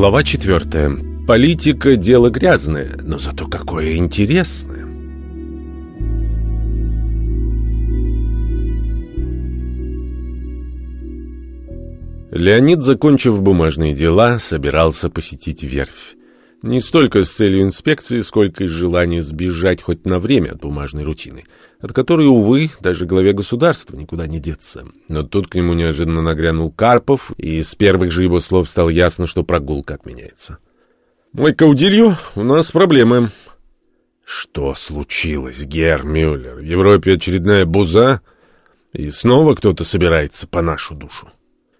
Глава 4. Политика – дело грязное, но зато какое интересное. Леонид, закончив бумажные дела, собирался посетить верфь. Не столько с целью инспекции, сколько из желания сбежать хоть на время от бумажной рутины, от которой, увы, даже главе государства никуда не деться. Но тут к нему неожиданно нагрянул Карпов, и с первых же его слов стало ясно, что прогулка отменяется. «Мой Каудилью, у нас проблемы». «Что случилось, Гер Мюллер? В Европе очередная буза, и снова кто-то собирается по нашу душу».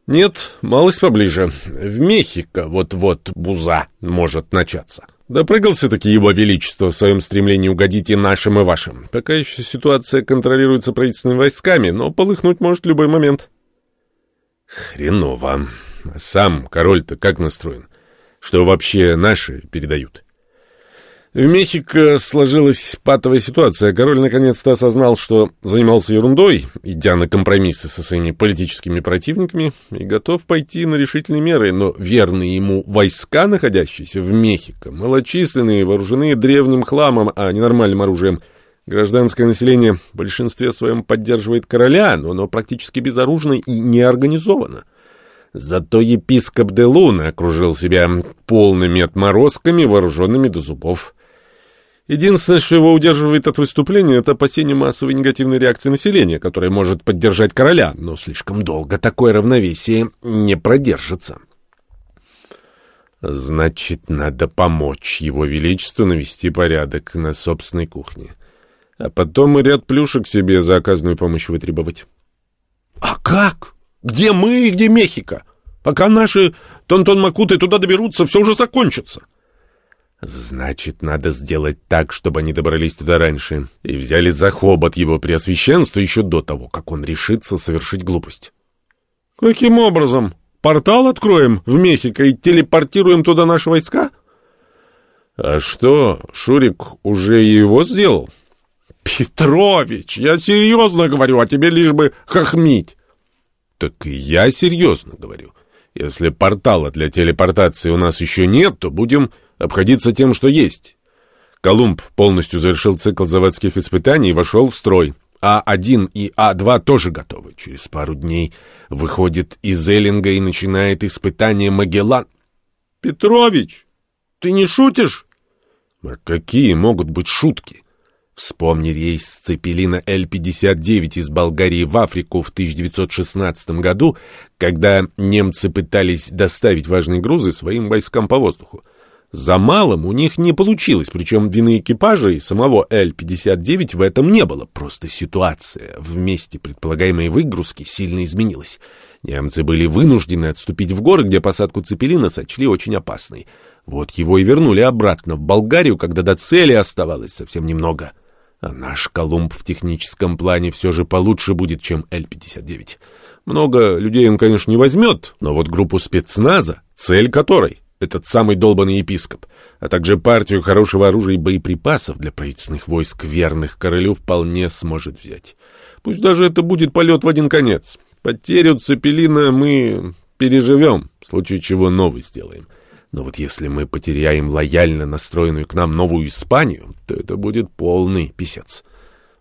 Нет, малость поближе. В Мехико вот-вот буза может начаться. Допрыгался-таки его величество в своем стремлении угодить и нашим, и вашим. Пока еще ситуация контролируется правительственными войсками, но полыхнуть может любой момент. Хреново. А сам король-то как настроен? Что вообще наши передают? В Мехико сложилась патовая ситуация. Король наконец-то осознал, что занимался ерундой, идя на компромиссы со своими политическими противниками, и готов пойти на решительные меры, но верные ему войска, находящиеся в Мехико, малочисленные, вооружены древним хламом, а не нормальным оружием, Гражданское население в большинстве своем поддерживает короля, но оно практически безоружно и неорганизовано. Зато епископ де Луна окружил себя полными отморозками, вооруженными до зубов. Единственное, что его удерживает от выступления, это опасение массовой негативной реакции населения, которая может поддержать короля, но слишком долго такое равновесие не продержится. Значит, надо помочь его величеству навести порядок на собственной кухне. А потом и ряд плюшек себе за оказанную помощь вытребовать. — А как? Где мы и где Мехико? Пока наши Тонтон-Макуты туда доберутся, все уже закончится. — Значит, надо сделать так, чтобы они добрались туда раньше и взяли за хобот его преосвященства еще до того, как он решится совершить глупость. Каким образом? Портал откроем в Мехико и телепортируем туда наши войска? А что, Шурик уже его сделал? Петрович, я серьезно говорю, а тебе лишь бы хохмить. Так и я серьезно говорю. Если портала для телепортации у нас еще нет, то будем обходиться тем, что есть. Колумб полностью завершил цикл заводских испытаний и вошел в строй. А1 и А2 тоже готовы. Через пару дней выходит из Эллинга и начинает испытание Магеллан. Петрович, ты не шутишь? А какие могут быть шутки? Вспомни рейс с Цепелина Л-59 из Болгарии в Африку в 1916 году, когда немцы пытались доставить важные грузы своим войскам по воздуху. За малым у них не получилось, причем вины экипажа и самого Л-59 в этом не было. Просто ситуация в месте предполагаемой выгрузки сильно изменилась. Немцы были вынуждены отступить в горы, где посадку Цепелина сочли очень опасной. Вот его и вернули обратно в Болгарию, когда до цели оставалось совсем немного. А наш Колумб в техническом плане все же получше будет, чем Л-59. Много людей он, конечно, не возьмет, но вот группу спецназа, цель которой этот самый долбанный епископ, а также партию хорошего оружия и боеприпасов для правительственных войск верных королю вполне сможет взять. Пусть даже это будет полет в один конец. Потерю Цепелина мы переживем, в случае чего новый сделаем. Но вот если мы потеряем лояльно настроенную к нам новую Испанию, то это будет полный писец.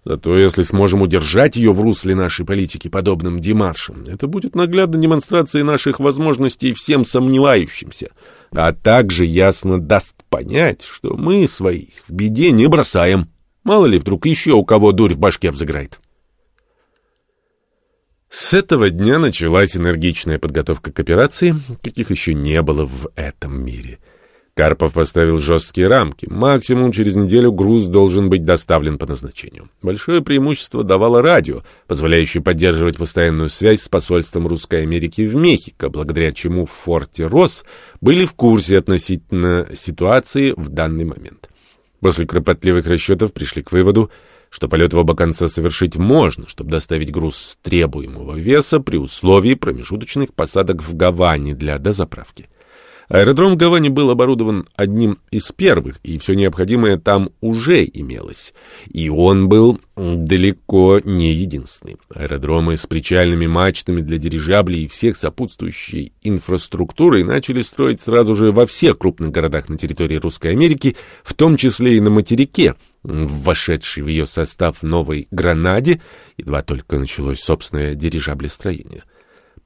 Зато если сможем удержать ее в русле нашей политики подобным демаршем, это будет наглядной демонстрацией наших возможностей всем сомневающимся — а также ясно даст понять, что мы своих в беде не бросаем. Мало ли вдруг еще у кого дурь в башке взыграет. С этого дня началась энергичная подготовка к операции, каких еще не было в этом мире — Карпов поставил жесткие рамки. Максимум через неделю груз должен быть доставлен по назначению. Большое преимущество давало радио, позволяющее поддерживать постоянную связь с посольством Русской Америки в Мехико, благодаря чему в форте Рос были в курсе относительно ситуации в данный момент. После кропотливых расчетов пришли к выводу, что полет в оба конца совершить можно, чтобы доставить груз требуемого веса при условии промежуточных посадок в Гаване для дозаправки. Аэродром в Гаване был оборудован одним из первых, и все необходимое там уже имелось. И он был далеко не единственный. Аэродромы с причальными мачтами для дирижаблей и всех сопутствующей инфраструктурой начали строить сразу же во всех крупных городах на территории Русской Америки, в том числе и на материке, вошедшей в ее состав Новой Гранаде, едва только началось собственное дирижаблестроение.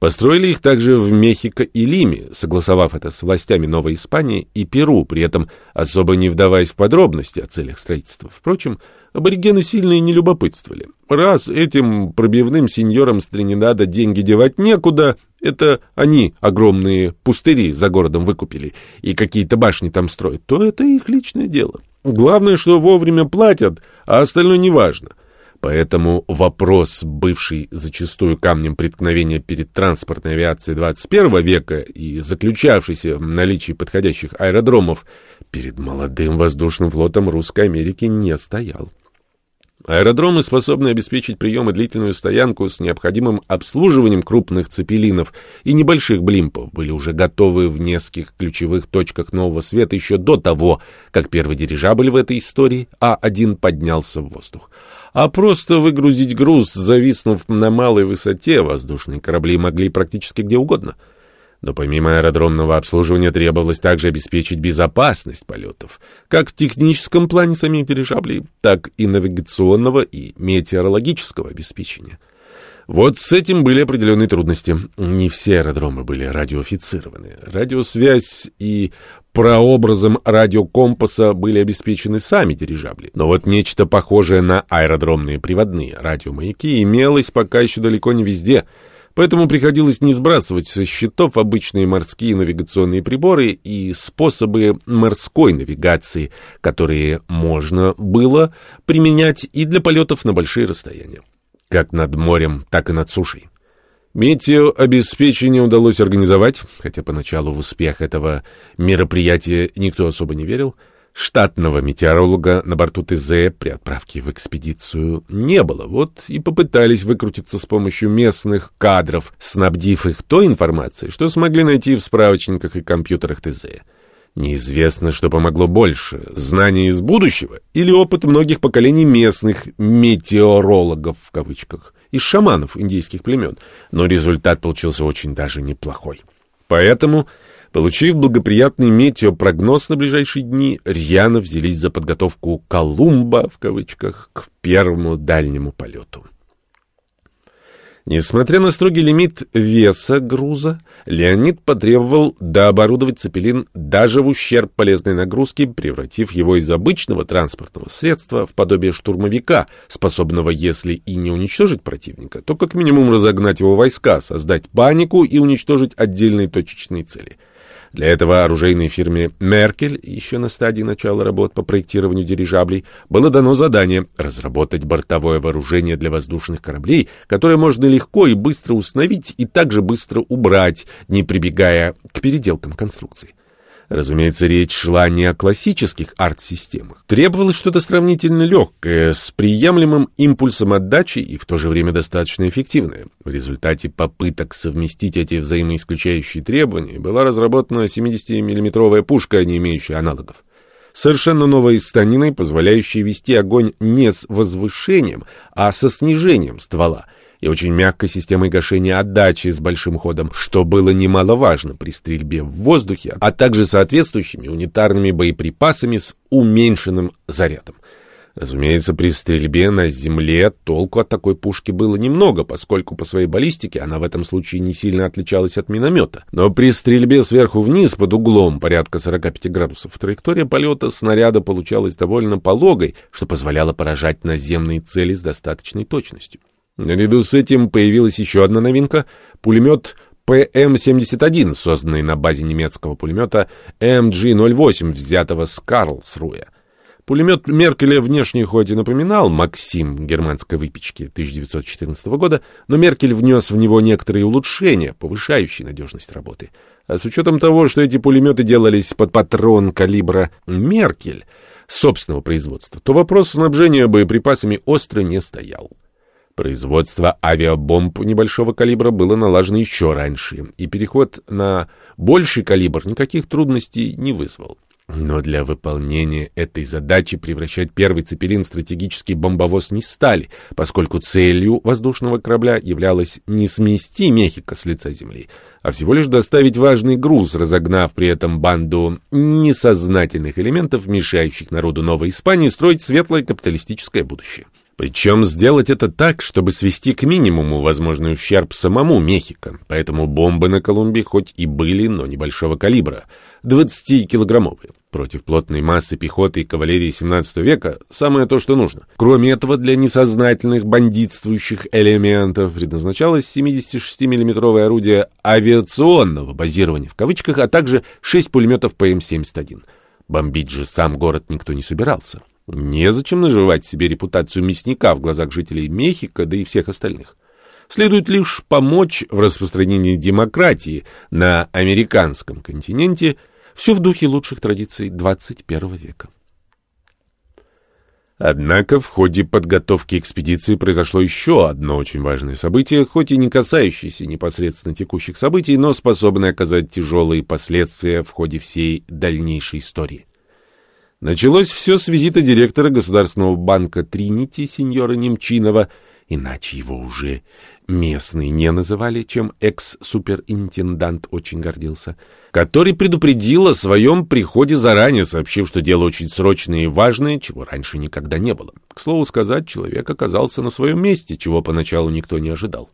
Построили их также в Мехико и Лиме, согласовав это с властями Новой Испании и Перу, при этом особо не вдаваясь в подробности о целях строительства. Впрочем, аборигены сильно и не любопытствовали. Раз этим пробивным сеньорам с Тринидада деньги девать некуда, это они огромные пустыри за городом выкупили и какие-то башни там строят, то это их личное дело. Главное, что вовремя платят, а остальное неважно. важно. Поэтому вопрос, бывший зачастую камнем преткновения перед транспортной авиацией 21 века и заключавшийся в наличии подходящих аэродромов, перед молодым воздушным флотом Русской Америки не стоял. Аэродромы, способные обеспечить прием и длительную стоянку с необходимым обслуживанием крупных цепелинов и небольших блимпов, были уже готовы в нескольких ключевых точках Нового Света еще до того, как первый дирижабль в этой истории А-1 поднялся в воздух а просто выгрузить груз, зависнув на малой высоте, воздушные корабли могли практически где угодно. Но помимо аэродромного обслуживания требовалось также обеспечить безопасность полетов, как в техническом плане самих дирижаблей, так и навигационного и метеорологического обеспечения. Вот с этим были определенные трудности. Не все аэродромы были радиоофицированы. Радиосвязь и прообразом радиокомпаса были обеспечены сами дирижабли. Но вот нечто похожее на аэродромные приводные радиомаяки имелось пока еще далеко не везде, поэтому приходилось не сбрасывать со счетов обычные морские навигационные приборы и способы морской навигации, которые можно было применять и для полетов на большие расстояния, как над морем, так и над сушей. Метеообеспечение удалось организовать, хотя поначалу в успех этого мероприятия никто особо не верил. Штатного метеоролога на борту ТЗ при отправке в экспедицию не было. Вот и попытались выкрутиться с помощью местных кадров, снабдив их той информацией, что смогли найти в справочниках и компьютерах ТЗ. Неизвестно, что помогло больше — знания из будущего или опыт многих поколений местных «метеорологов» в кавычках из шаманов индейских племен, но результат получился очень даже неплохой. Поэтому, получив благоприятный метеопрогноз на ближайшие дни, рьяно взялись за подготовку «Колумба» в кавычках к первому дальнему полету. Несмотря на строгий лимит веса груза, Леонид потребовал дооборудовать цепелин даже в ущерб полезной нагрузки, превратив его из обычного транспортного средства в подобие штурмовика, способного, если и не уничтожить противника, то как минимум разогнать его войска, создать панику и уничтожить отдельные точечные цели — для этого оружейной фирме «Меркель» еще на стадии начала работ по проектированию дирижаблей было дано задание разработать бортовое вооружение для воздушных кораблей, которое можно легко и быстро установить и также быстро убрать, не прибегая к переделкам конструкций. Разумеется, речь шла не о классических арт-системах. Требовалось что-то сравнительно легкое, с приемлемым импульсом отдачи и в то же время достаточно эффективное. В результате попыток совместить эти взаимоисключающие требования была разработана 70-миллиметровая пушка, не имеющая аналогов. Совершенно новой станиной, позволяющей вести огонь не с возвышением, а со снижением ствола — и очень мягкой системой гашения отдачи с большим ходом, что было немаловажно при стрельбе в воздухе, а также соответствующими унитарными боеприпасами с уменьшенным зарядом. Разумеется, при стрельбе на земле толку от такой пушки было немного, поскольку по своей баллистике она в этом случае не сильно отличалась от миномета. Но при стрельбе сверху вниз под углом порядка 45 градусов траектория полета снаряда получалась довольно пологой, что позволяло поражать наземные цели с достаточной точностью. Наряду с этим появилась еще одна новинка — пулемет ПМ-71, созданный на базе немецкого пулемета МГ-08, взятого с Карлсруя. Пулемет Меркеля внешне хоть и напоминал «Максим» германской выпечки 1914 года, но Меркель внес в него некоторые улучшения, повышающие надежность работы. А с учетом того, что эти пулеметы делались под патрон калибра «Меркель» собственного производства, то вопрос снабжения боеприпасами остро не стоял. Производство авиабомб небольшого калибра было налажено еще раньше, и переход на больший калибр никаких трудностей не вызвал. Но для выполнения этой задачи превращать первый цепелин в стратегический бомбовоз не стали, поскольку целью воздушного корабля являлось не смести Мехико с лица земли, а всего лишь доставить важный груз, разогнав при этом банду несознательных элементов, мешающих народу Новой Испании строить светлое капиталистическое будущее. Причем сделать это так, чтобы свести к минимуму возможный ущерб самому Мехико. Поэтому бомбы на Колумбии хоть и были, но небольшого калибра, 20-килограммовые. Против плотной массы пехоты и кавалерии 17 века самое то, что нужно. Кроме этого, для несознательных бандитствующих элементов предназначалось 76 миллиметровое орудие авиационного базирования в кавычках, а также 6 пулеметов ПМ-71. Бомбить же сам город никто не собирался. Незачем наживать себе репутацию мясника в глазах жителей Мехико, да и всех остальных. Следует лишь помочь в распространении демократии на американском континенте, все в духе лучших традиций 21 века. Однако в ходе подготовки экспедиции произошло еще одно очень важное событие, хоть и не касающееся непосредственно текущих событий, но способное оказать тяжелые последствия в ходе всей дальнейшей истории. Началось все с визита директора Государственного банка Тринити, сеньора Немчинова, иначе его уже местные не называли, чем экс-суперинтендант очень гордился, который предупредил о своем приходе заранее, сообщив, что дело очень срочное и важное, чего раньше никогда не было. К слову сказать, человек оказался на своем месте, чего поначалу никто не ожидал.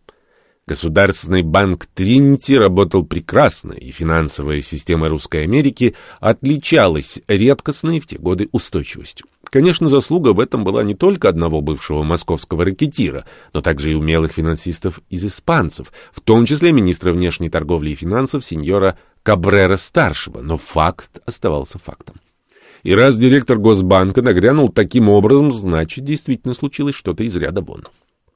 Государственный банк Тринити работал прекрасно, и финансовая система Русской Америки отличалась редкостной в те годы устойчивостью. Конечно, заслуга в этом была не только одного бывшего московского ракетира, но также и умелых финансистов из испанцев, в том числе министра внешней торговли и финансов сеньора Кабрера-старшего, но факт оставался фактом. И раз директор Госбанка нагрянул таким образом, значит, действительно случилось что-то из ряда вон.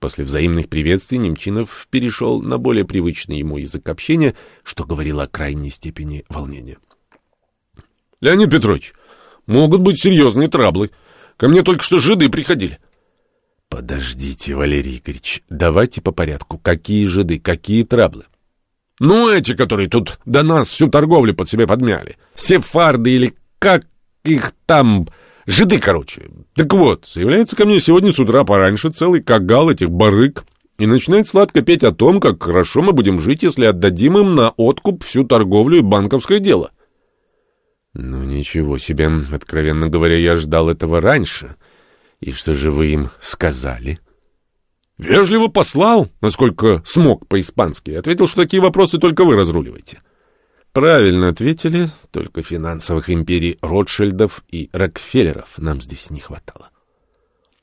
После взаимных приветствий Немчинов перешел на более привычный ему язык общения, что говорило о крайней степени волнения. — Леонид Петрович, могут быть серьезные траблы. Ко мне только что жиды приходили. — Подождите, Валерий Игоревич, давайте по порядку. Какие жиды, какие траблы? — Ну, эти, которые тут до нас всю торговлю под себя подмяли. Все фарды или как их там... Жиды, короче. Так вот, заявляется ко мне сегодня с утра пораньше целый кагал этих барык и начинает сладко петь о том, как хорошо мы будем жить, если отдадим им на откуп всю торговлю и банковское дело. Ну, ничего себе. Откровенно говоря, я ждал этого раньше. И что же вы им сказали? Вежливо послал, насколько смог по-испански. Ответил, что такие вопросы только вы разруливаете. — Правильно ответили, только финансовых империй Ротшильдов и Рокфеллеров нам здесь не хватало.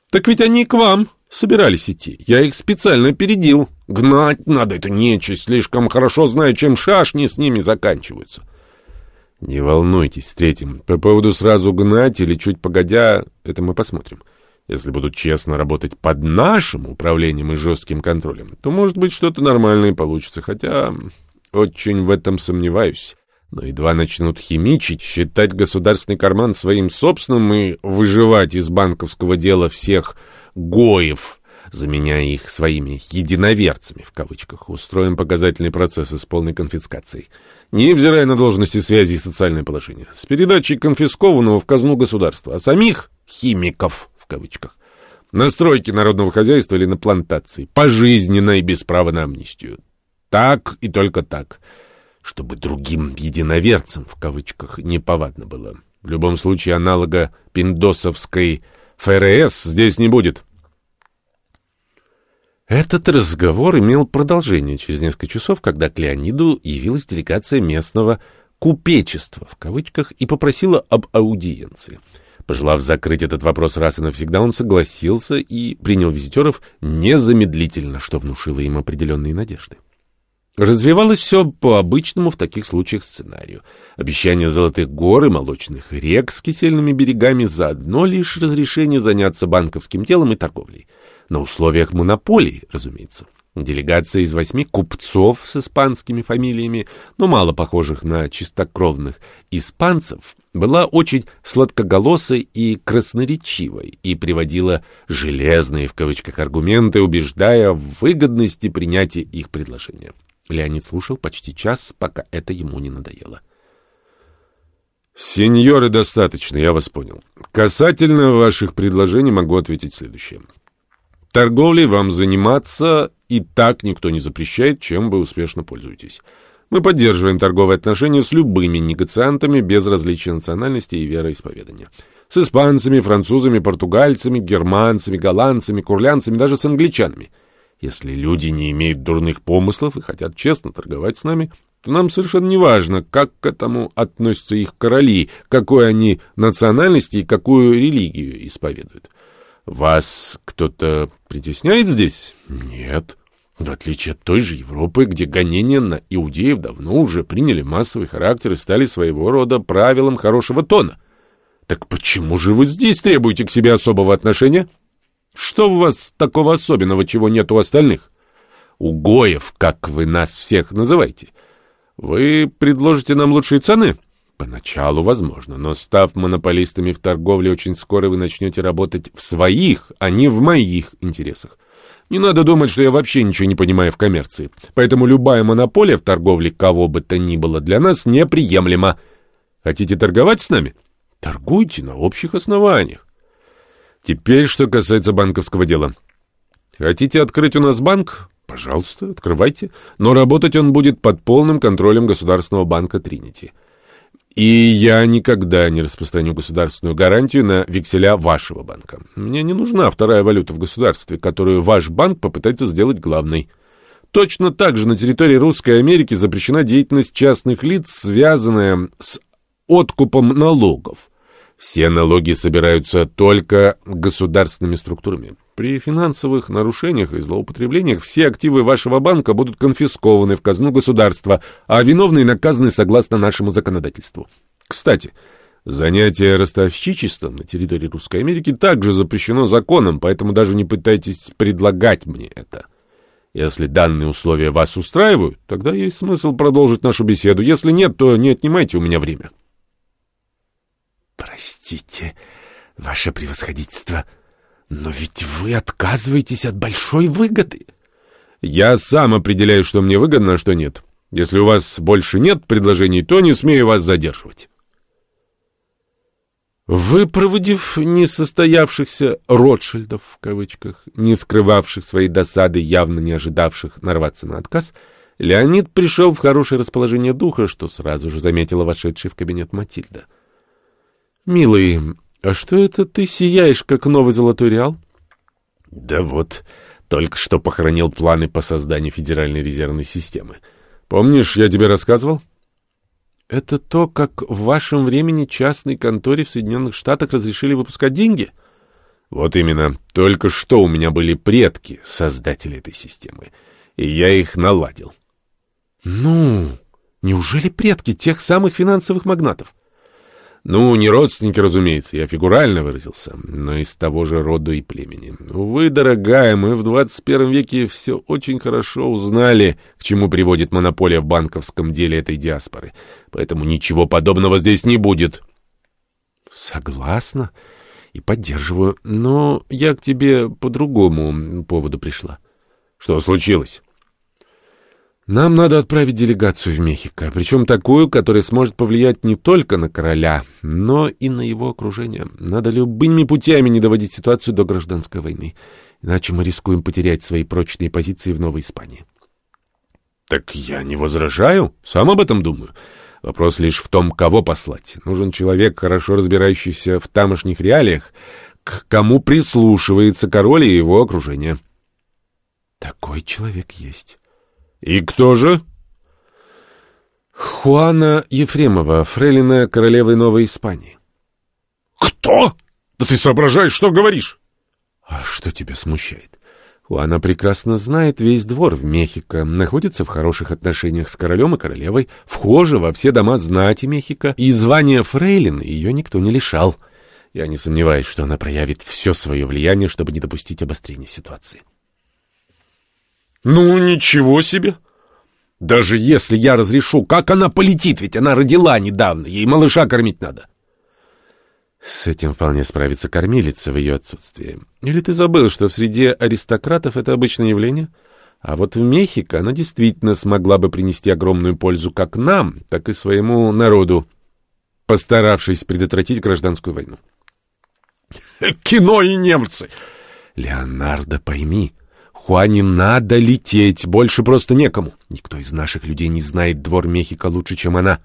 Так ведь они к вам собирались идти. Я их специально опередил. Гнать надо эту нечисть, слишком хорошо знаю, чем шашни с ними заканчиваются. Не волнуйтесь, встретим. По поводу сразу гнать или чуть погодя, это мы посмотрим. Если будут честно работать под нашим управлением и жестким контролем, то, может быть, что-то нормальное получится, хотя очень в этом сомневаюсь. Но едва начнут химичить, считать государственный карман своим собственным и выживать из банковского дела всех «гоев», заменяя их своими «единоверцами», в кавычках, устроим показательный процесс с полной конфискацией, невзирая на должности связи и социальное положение, с передачей конфискованного в казну государства, а самих «химиков», в кавычках, на стройке народного хозяйства или на плантации, пожизненно и без права на амнистию. Так и только так. Чтобы другим «единоверцам» в кавычках неповадно было. В любом случае аналога пиндосовской ФРС здесь не будет. Этот разговор имел продолжение через несколько часов, когда к Леониду явилась делегация местного «купечества» в кавычках и попросила об аудиенции. Пожелав закрыть этот вопрос раз и навсегда, он согласился и принял визитеров незамедлительно, что внушило им определенные надежды. Развивалось все по обычному в таких случаях сценарию. Обещание золотых гор и молочных рек с кисельными берегами заодно лишь разрешение заняться банковским делом и торговлей. На условиях монополии, разумеется. Делегация из восьми купцов с испанскими фамилиями, но мало похожих на чистокровных испанцев, была очень сладкоголосой и красноречивой и приводила «железные» в кавычках аргументы, убеждая в выгодности принятия их предложения. Леонид слушал почти час, пока это ему не надоело. «Сеньоры, достаточно, я вас понял. Касательно ваших предложений могу ответить следующее. Торговлей вам заниматься и так никто не запрещает, чем вы успешно пользуетесь. Мы поддерживаем торговые отношения с любыми негациантами без различия национальности и вероисповедания. С испанцами, французами, португальцами, германцами, голландцами, курлянцами, даже с англичанами. Если люди не имеют дурных помыслов и хотят честно торговать с нами, то нам совершенно не важно, как к этому относятся их короли, какой они национальности и какую религию исповедуют. Вас кто-то притесняет здесь? Нет. В отличие от той же Европы, где гонения на иудеев давно уже приняли массовый характер и стали своего рода правилом хорошего тона. Так почему же вы здесь требуете к себе особого отношения? Что у вас такого особенного, чего нет у остальных? У гоев, как вы нас всех называете. Вы предложите нам лучшие цены? — Поначалу возможно, но став монополистами в торговле, очень скоро вы начнете работать в своих, а не в моих интересах. Не надо думать, что я вообще ничего не понимаю в коммерции. Поэтому любая монополия в торговле кого бы то ни было для нас неприемлема. Хотите торговать с нами? Торгуйте на общих основаниях. Теперь, что касается банковского дела. Хотите открыть у нас банк? Пожалуйста, открывайте. Но работать он будет под полным контролем Государственного банка Тринити. И я никогда не распространю государственную гарантию на векселя вашего банка. Мне не нужна вторая валюта в государстве, которую ваш банк попытается сделать главной. Точно так же на территории Русской Америки запрещена деятельность частных лиц, связанная с откупом налогов. Все налоги собираются только государственными структурами. При финансовых нарушениях и злоупотреблениях все активы вашего банка будут конфискованы в казну государства, а виновные наказаны согласно нашему законодательству. Кстати, занятие ростовщичеством на территории Русской Америки также запрещено законом, поэтому даже не пытайтесь предлагать мне это. Если данные условия вас устраивают, тогда есть смысл продолжить нашу беседу. Если нет, то не отнимайте у меня время. Простите, ваше превосходительство, но ведь вы отказываетесь от большой выгоды. Я сам определяю, что мне выгодно, а что нет. Если у вас больше нет предложений, то не смею вас задерживать. Выпроводив несостоявшихся «Ротшильдов», в кавычках, не скрывавших своей досады, явно не ожидавших нарваться на отказ, Леонид пришел в хорошее расположение духа, что сразу же заметила вошедшая в кабинет Матильда. «Милый, а что это ты сияешь, как новый золотой реал?» «Да вот, только что похоронил планы по созданию Федеральной резервной системы. Помнишь, я тебе рассказывал?» «Это то, как в вашем времени частной конторе в Соединенных Штатах разрешили выпускать деньги?» «Вот именно. Только что у меня были предки, создатели этой системы, и я их наладил». «Ну, неужели предки тех самых финансовых магнатов?» Ну, не родственники, разумеется, я фигурально выразился, но из того же рода и племени. Увы, дорогая, мы в 21 веке все очень хорошо узнали, к чему приводит монополия в банковском деле этой диаспоры. Поэтому ничего подобного здесь не будет. Согласна и поддерживаю, но я к тебе по другому поводу пришла. Что случилось? Нам надо отправить делегацию в Мехико, причем такую, которая сможет повлиять не только на короля, но и на его окружение. Надо любыми путями не доводить ситуацию до гражданской войны, иначе мы рискуем потерять свои прочные позиции в Новой Испании. Так я не возражаю, сам об этом думаю. Вопрос лишь в том, кого послать. Нужен человек, хорошо разбирающийся в тамошних реалиях, к кому прислушивается король и его окружение. Такой человек есть. «И кто же?» «Хуана Ефремова, фрейлина королевы Новой Испании». «Кто? Да ты соображаешь, что говоришь?» «А что тебя смущает?» Хуана прекрасно знает весь двор в Мехико, находится в хороших отношениях с королем и королевой, вхожа во все дома знати Мехико, и звания фрейлины ее никто не лишал. Я не сомневаюсь, что она проявит все свое влияние, чтобы не допустить обострения ситуации. «Ну, ничего себе!» «Даже если я разрешу, как она полетит? Ведь она родила недавно, ей малыша кормить надо». С этим вполне справится кормилица в ее отсутствии. Или ты забыл, что в среде аристократов это обычное явление? А вот в Мехико она действительно смогла бы принести огромную пользу как нам, так и своему народу, постаравшись предотвратить гражданскую войну. Кино и немцы! Леонардо, пойми, Хуане надо лететь, больше просто некому. Никто из наших людей не знает двор Мехико лучше, чем она.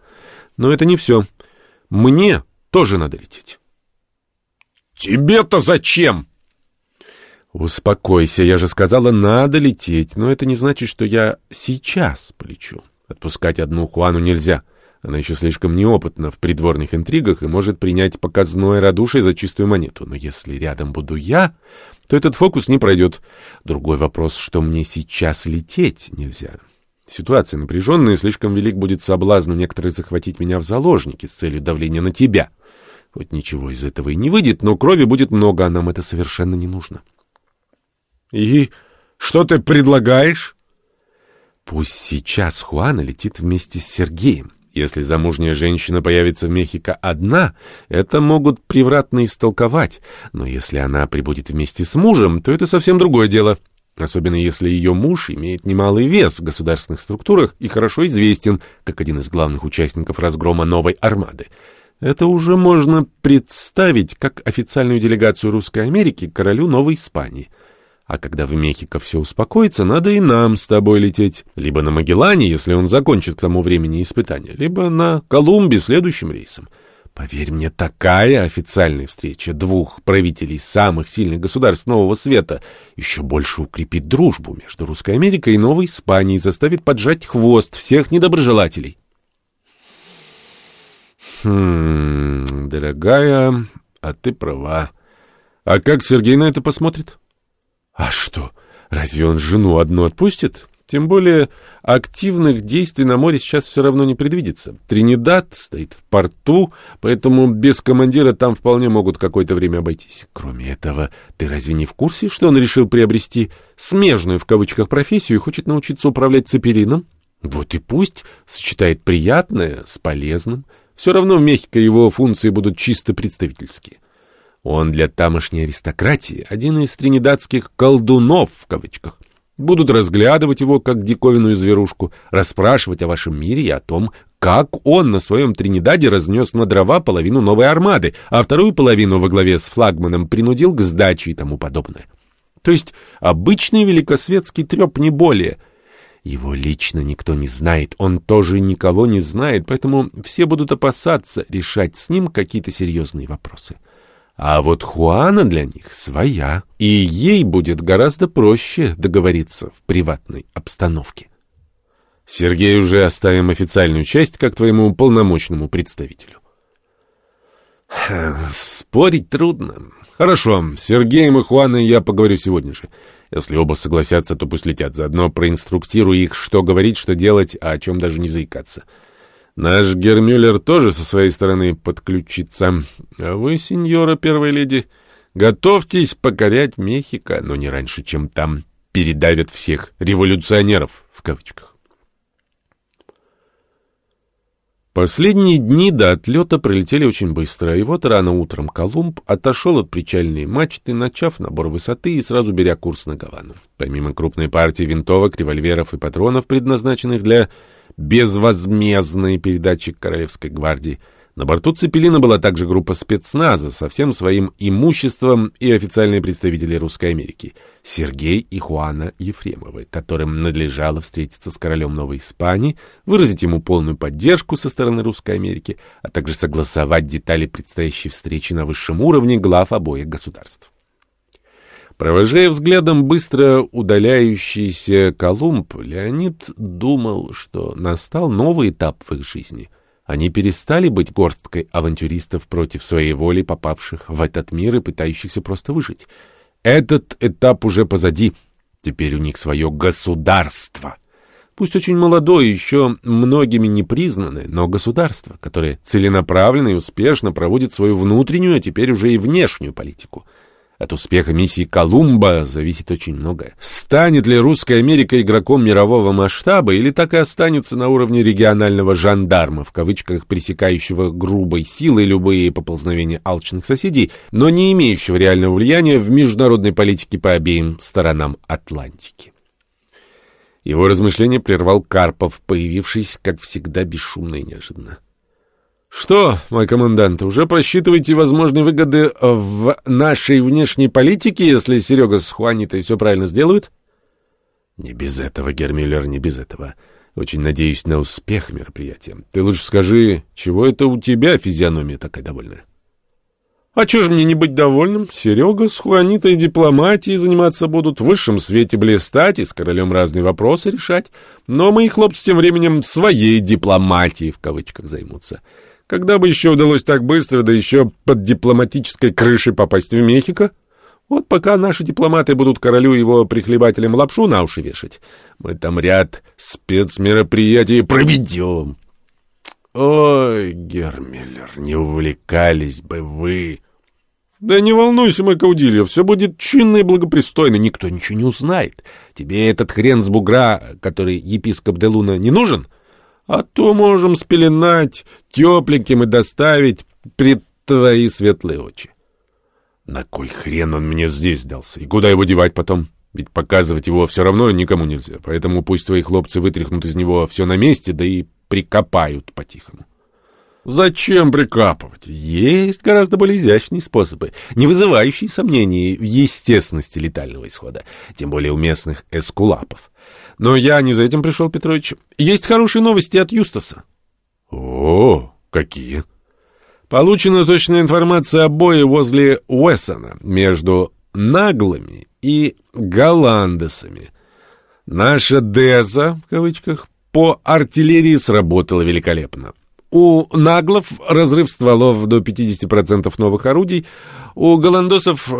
Но это не все. Мне тоже надо лететь. Тебе-то зачем? Успокойся, я же сказала, надо лететь, но это не значит, что я сейчас полечу. Отпускать одну Хуану нельзя. Она еще слишком неопытна в придворных интригах и может принять показное радушие за чистую монету. Но если рядом буду я, то этот фокус не пройдет. Другой вопрос, что мне сейчас лететь нельзя. Ситуация напряженная, и слишком велик будет соблазн у некоторых захватить меня в заложники с целью давления на тебя. Хоть ничего из этого и не выйдет, но крови будет много, а нам это совершенно не нужно. И что ты предлагаешь? Пусть сейчас Хуана летит вместе с Сергеем. Если замужняя женщина появится в Мехико одна, это могут превратно истолковать, но если она прибудет вместе с мужем, то это совсем другое дело. Особенно если ее муж имеет немалый вес в государственных структурах и хорошо известен как один из главных участников разгрома новой армады. Это уже можно представить как официальную делегацию Русской Америки королю Новой Испании — а когда в Мехико все успокоится, надо и нам с тобой лететь. Либо на Магеллане, если он закончит к тому времени испытания, либо на Колумбе следующим рейсом. Поверь мне, такая официальная встреча двух правителей самых сильных государств Нового Света еще больше укрепит дружбу между Русской Америкой и Новой Испанией и заставит поджать хвост всех недоброжелателей. Хм, дорогая, а ты права. А как Сергей на это посмотрит? А что, разве он жену одну отпустит? Тем более активных действий на море сейчас все равно не предвидится. Тринидад стоит в порту, поэтому без командира там вполне могут какое-то время обойтись. Кроме этого, ты разве не в курсе, что он решил приобрести «смежную» в кавычках профессию и хочет научиться управлять цепелином? Вот и пусть сочетает приятное с полезным. Все равно в Мехико его функции будут чисто представительские. Он для тамошней аристократии один из тринидадских «колдунов» в кавычках. Будут разглядывать его как диковинную зверушку, расспрашивать о вашем мире и о том, как он на своем Тринидаде разнес на дрова половину новой армады, а вторую половину во главе с флагманом принудил к сдаче и тому подобное. То есть обычный великосветский треп не более. Его лично никто не знает, он тоже никого не знает, поэтому все будут опасаться решать с ним какие-то серьезные вопросы. А вот Хуана для них своя, и ей будет гораздо проще договориться в приватной обстановке. Сергей уже оставим официальную часть как твоему полномочному представителю. Спорить трудно. Хорошо, с Сергеем и Хуаной я поговорю сегодня же. Если оба согласятся, то пусть летят. Заодно проинструктирую их, что говорить, что делать, а о чем даже не заикаться. Наш Гермюллер тоже со своей стороны подключится. А вы, сеньора первая леди, готовьтесь покорять Мехико, но не раньше, чем там передавят всех «революционеров» в кавычках. Последние дни до отлета пролетели очень быстро, и вот рано утром Колумб отошел от причальной мачты, начав набор высоты и сразу беря курс на Гавану. Помимо крупной партии винтовок, револьверов и патронов, предназначенных для безвозмездной передачи Королевской гвардии. На борту Цепелина была также группа спецназа со всем своим имуществом и официальные представители Русской Америки — Сергей и Хуана Ефремовы, которым надлежало встретиться с королем Новой Испании, выразить ему полную поддержку со стороны Русской Америки, а также согласовать детали предстоящей встречи на высшем уровне глав обоих государств. Провожая взглядом быстро удаляющийся Колумб, Леонид думал, что настал новый этап в их жизни. Они перестали быть горсткой авантюристов против своей воли, попавших в этот мир и пытающихся просто выжить. Этот этап уже позади. Теперь у них свое государство. Пусть очень молодое, еще многими не признанное, но государство, которое целенаправленно и успешно проводит свою внутреннюю, а теперь уже и внешнюю политику — От успеха миссии Колумба зависит очень многое. Станет ли русская Америка игроком мирового масштаба или так и останется на уровне регионального жандарма, в кавычках пресекающего грубой силой любые поползновения алчных соседей, но не имеющего реального влияния в международной политике по обеим сторонам Атлантики. Его размышление прервал Карпов, появившись, как всегда, бесшумно и неожиданно. Что, мой командант, уже просчитываете возможные выгоды в нашей внешней политике, если Серега с Хуанитой все правильно сделают? Не без этого, Гермиллер, не без этого. Очень надеюсь на успех мероприятия. Ты лучше скажи, чего это у тебя физиономия такая довольная? А чё ж мне не быть довольным? Серега с Хуанитой дипломатией заниматься будут, в высшем свете блистать и с королем разные вопросы решать. Но мои хлопцы тем временем своей дипломатией в кавычках займутся. Когда бы еще удалось так быстро, да еще под дипломатической крышей попасть в Мехико? Вот пока наши дипломаты будут королю его прихлебателям лапшу на уши вешать, мы там ряд спецмероприятий проведем. Ой, Гермиллер, не увлекались бы вы. Да не волнуйся, мой Каудильо, все будет чинно и благопристойно, никто ничего не узнает. Тебе этот хрен с бугра, который епископ Делуна, не нужен? — а то можем спеленать, тепленьким и доставить пред твои светлые очи. На кой хрен он мне здесь дался? И куда его девать потом? Ведь показывать его все равно никому нельзя, поэтому пусть твои хлопцы вытряхнут из него все на месте, да и прикопают по-тихому. Зачем прикапывать? Есть гораздо более изящные способы, не вызывающие сомнений в естественности летального исхода, тем более у местных эскулапов. Но я не за этим пришел, Петрович. Есть хорошие новости от Юстаса. О, какие? Получена точная информация о бое возле Уэссона между наглыми и голландесами. Наша Деза, в кавычках, по артиллерии сработала великолепно. У наглов разрыв стволов до 50% новых орудий, у голландосов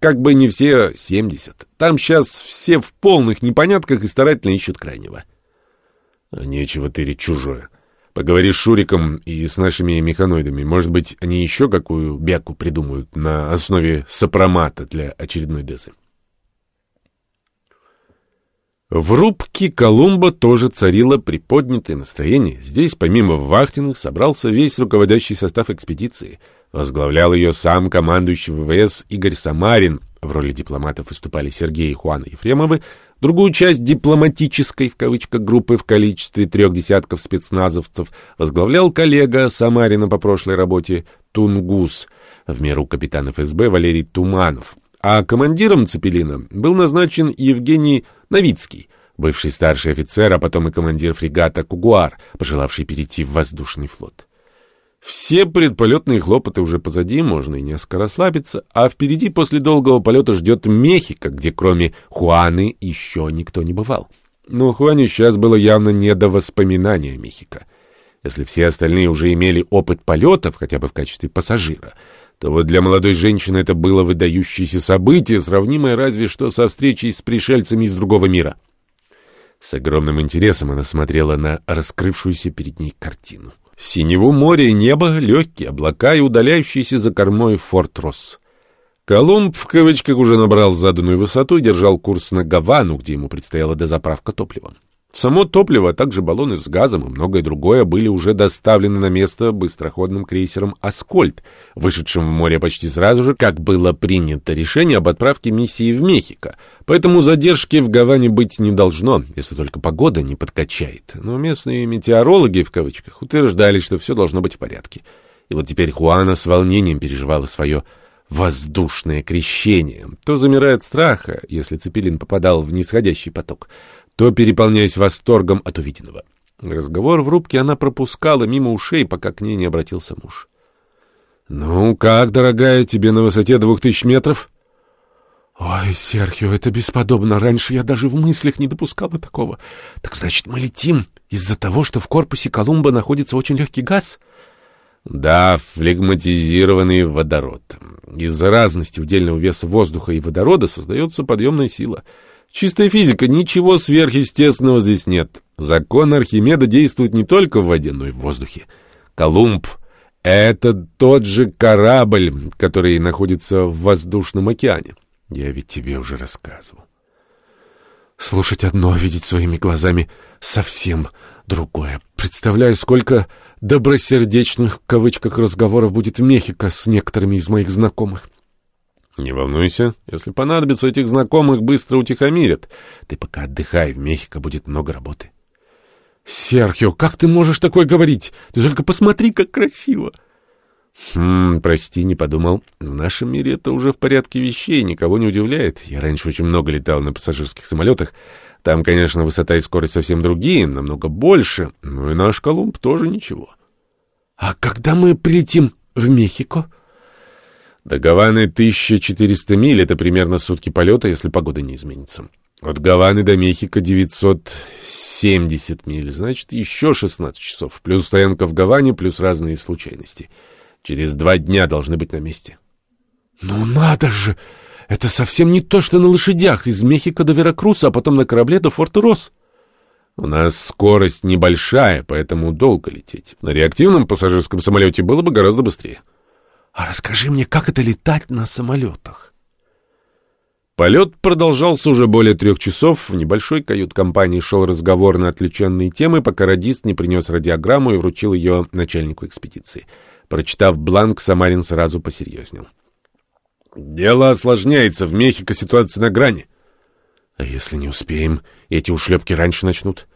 как бы не все 70. Там сейчас все в полных непонятках и старательно ищут крайнего. Нечего тырить чужое. Поговори с Шуриком и с нашими механоидами. Может быть, они еще какую бяку придумают на основе сопромата для очередной дезы. В рубке Колумба тоже царило приподнятое настроение. Здесь, помимо вахтенных, собрался весь руководящий состав экспедиции. Возглавлял ее сам командующий ВВС Игорь Самарин. В роли дипломатов выступали Сергей и Хуана Ефремовы. Другую часть «дипломатической» в кавычках группы в количестве трех десятков спецназовцев возглавлял коллега Самарина по прошлой работе Тунгус, в меру капитан ФСБ Валерий Туманов. А командиром «Цепелина» был назначен Евгений Новицкий, бывший старший офицер, а потом и командир фрегата «Кугуар», пожелавший перейти в воздушный флот. Все предполетные хлопоты уже позади, можно и несколько расслабиться, а впереди после долгого полета ждет Мехико, где кроме Хуаны еще никто не бывал. Но Хуане сейчас было явно не до воспоминания Мехико. Если все остальные уже имели опыт полетов, хотя бы в качестве пассажира — то вот для молодой женщины это было выдающееся событие, сравнимое разве что со встречей с пришельцами из другого мира. С огромным интересом она смотрела на раскрывшуюся перед ней картину. Синего моря и небо, легкие облака и удаляющийся за кормой форт Росс. Колумб в кавычках уже набрал заданную высоту и держал курс на Гавану, где ему предстояла дозаправка топливом. Само топливо, а также баллоны с газом и многое другое были уже доставлены на место быстроходным крейсером «Аскольд», вышедшим в море почти сразу же, как было принято решение об отправке миссии в Мехико. Поэтому задержки в Гаване быть не должно, если только погода не подкачает. Но местные метеорологи, в кавычках, утверждали, что все должно быть в порядке. И вот теперь Хуана с волнением переживала свое воздушное крещение. То замирает страха, если Цепелин попадал в нисходящий поток, то переполняясь восторгом от увиденного. Разговор в рубке она пропускала мимо ушей, пока к ней не обратился муж. «Ну, как, дорогая, тебе на высоте двух тысяч метров?» «Ой, Серхио, это бесподобно. Раньше я даже в мыслях не допускала такого. Так значит, мы летим из-за того, что в корпусе Колумба находится очень легкий газ?» «Да, флегматизированный водород. Из-за разности удельного веса воздуха и водорода создается подъемная сила». Чистая физика, ничего сверхъестественного здесь нет. Закон Архимеда действует не только в воде, но и в воздухе. Колумб Это тот же корабль, который находится в воздушном океане. Я ведь тебе уже рассказывал. Слушать одно, видеть своими глазами совсем другое. Представляю, сколько добросердечных, в кавычках, разговоров будет в Мехико с некоторыми из моих знакомых. Не волнуйся, если понадобится, этих знакомых быстро утихомирят. Ты пока отдыхай, в Мехико будет много работы. Серхио, как ты можешь такое говорить? Ты только посмотри, как красиво. Хм, прости, не подумал. В нашем мире это уже в порядке вещей, никого не удивляет. Я раньше очень много летал на пассажирских самолетах. Там, конечно, высота и скорость совсем другие, намного больше, но и наш Колумб тоже ничего. А когда мы прилетим в Мехико? До Гаваны 1400 миль, это примерно сутки полета, если погода не изменится. От Гаваны до Мехико 970 миль, значит, еще 16 часов. Плюс стоянка в Гаване, плюс разные случайности. Через два дня должны быть на месте. Ну надо же! Это совсем не то, что на лошадях из Мехико до Веракруса, а потом на корабле до Форт-Рос. У нас скорость небольшая, поэтому долго лететь. На реактивном пассажирском самолете было бы гораздо быстрее. А расскажи мне, как это летать на самолетах? Полет продолжался уже более трех часов. В небольшой кают-компании шел разговор на отвлеченные темы, пока радист не принес радиограмму и вручил ее начальнику экспедиции. Прочитав бланк, Самарин сразу посерьезнел. Дело осложняется. В Мехико ситуация на грани. А если не успеем, эти ушлепки раньше начнут?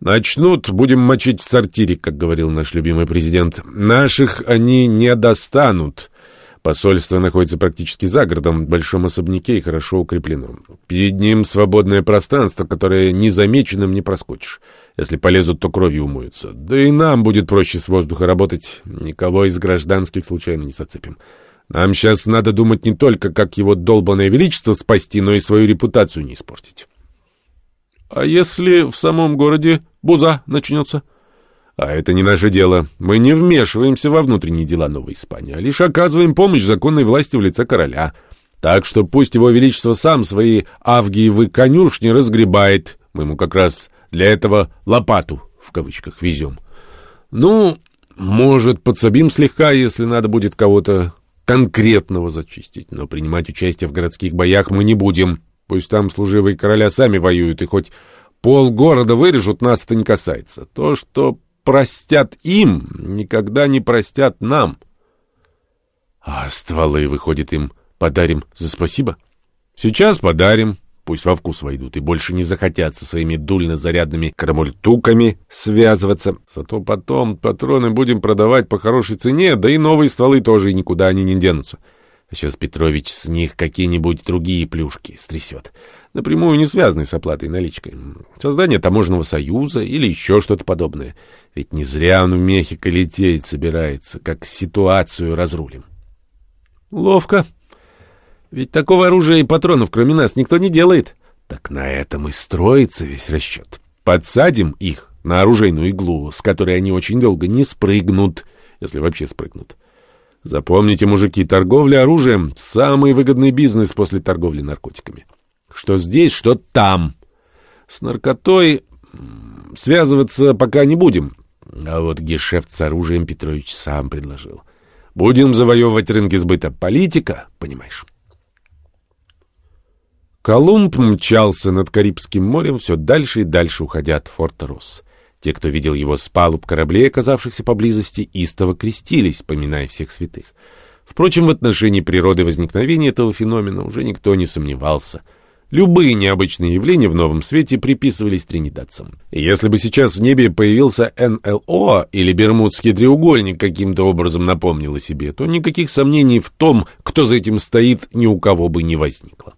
Начнут, будем мочить в сортире, как говорил наш любимый президент. Наших они не достанут. Посольство находится практически за городом, в большом особняке и хорошо укреплено. Перед ним свободное пространство, которое незамеченным не проскочишь. Если полезут, то кровью умоются. Да и нам будет проще с воздуха работать. Никого из гражданских случайно не зацепим. Нам сейчас надо думать не только, как его долбанное величество спасти, но и свою репутацию не испортить. А если в самом городе буза начнется? А это не наше дело. Мы не вмешиваемся во внутренние дела Новой Испании, а лишь оказываем помощь законной власти в лице короля. Так что пусть его величество сам свои авгиевы конюшни разгребает. Мы ему как раз для этого лопату, в кавычках, везем. Ну, может, подсобим слегка, если надо будет кого-то конкретного зачистить, но принимать участие в городских боях мы не будем. Пусть там служивые короля сами воюют, и хоть пол города вырежут, нас это не касается. То, что простят им, никогда не простят нам. А стволы, выходит, им подарим за спасибо? Сейчас подарим. Пусть во вкус войдут и больше не захотят со своими дульно-зарядными крамультуками связываться. Зато потом патроны будем продавать по хорошей цене, да и новые стволы тоже никуда они не денутся. А сейчас Петрович с них какие-нибудь другие плюшки стрясет. Напрямую не связанные с оплатой наличкой. Создание таможенного союза или еще что-то подобное. Ведь не зря он в Мехико лететь собирается, как ситуацию разрулим. Ловко. Ведь такого оружия и патронов, кроме нас, никто не делает. Так на этом и строится весь расчет. Подсадим их на оружейную иглу, с которой они очень долго не спрыгнут, если вообще спрыгнут. Запомните, мужики, торговля оружием — самый выгодный бизнес после торговли наркотиками. Что здесь, что там. С наркотой связываться пока не будем. А вот гешефт с оружием Петрович сам предложил. Будем завоевывать рынки сбыта. Политика, понимаешь? Колумб мчался над Карибским морем, все дальше и дальше уходя от форта Росс. Те, кто видел его с палуб кораблей, оказавшихся поблизости, истово крестились, поминая всех святых. Впрочем, в отношении природы возникновения этого феномена уже никто не сомневался. Любые необычные явления в новом свете приписывались тринидадцам. Если бы сейчас в небе появился НЛО или Бермудский треугольник каким-то образом напомнил о себе, то никаких сомнений в том, кто за этим стоит, ни у кого бы не возникло.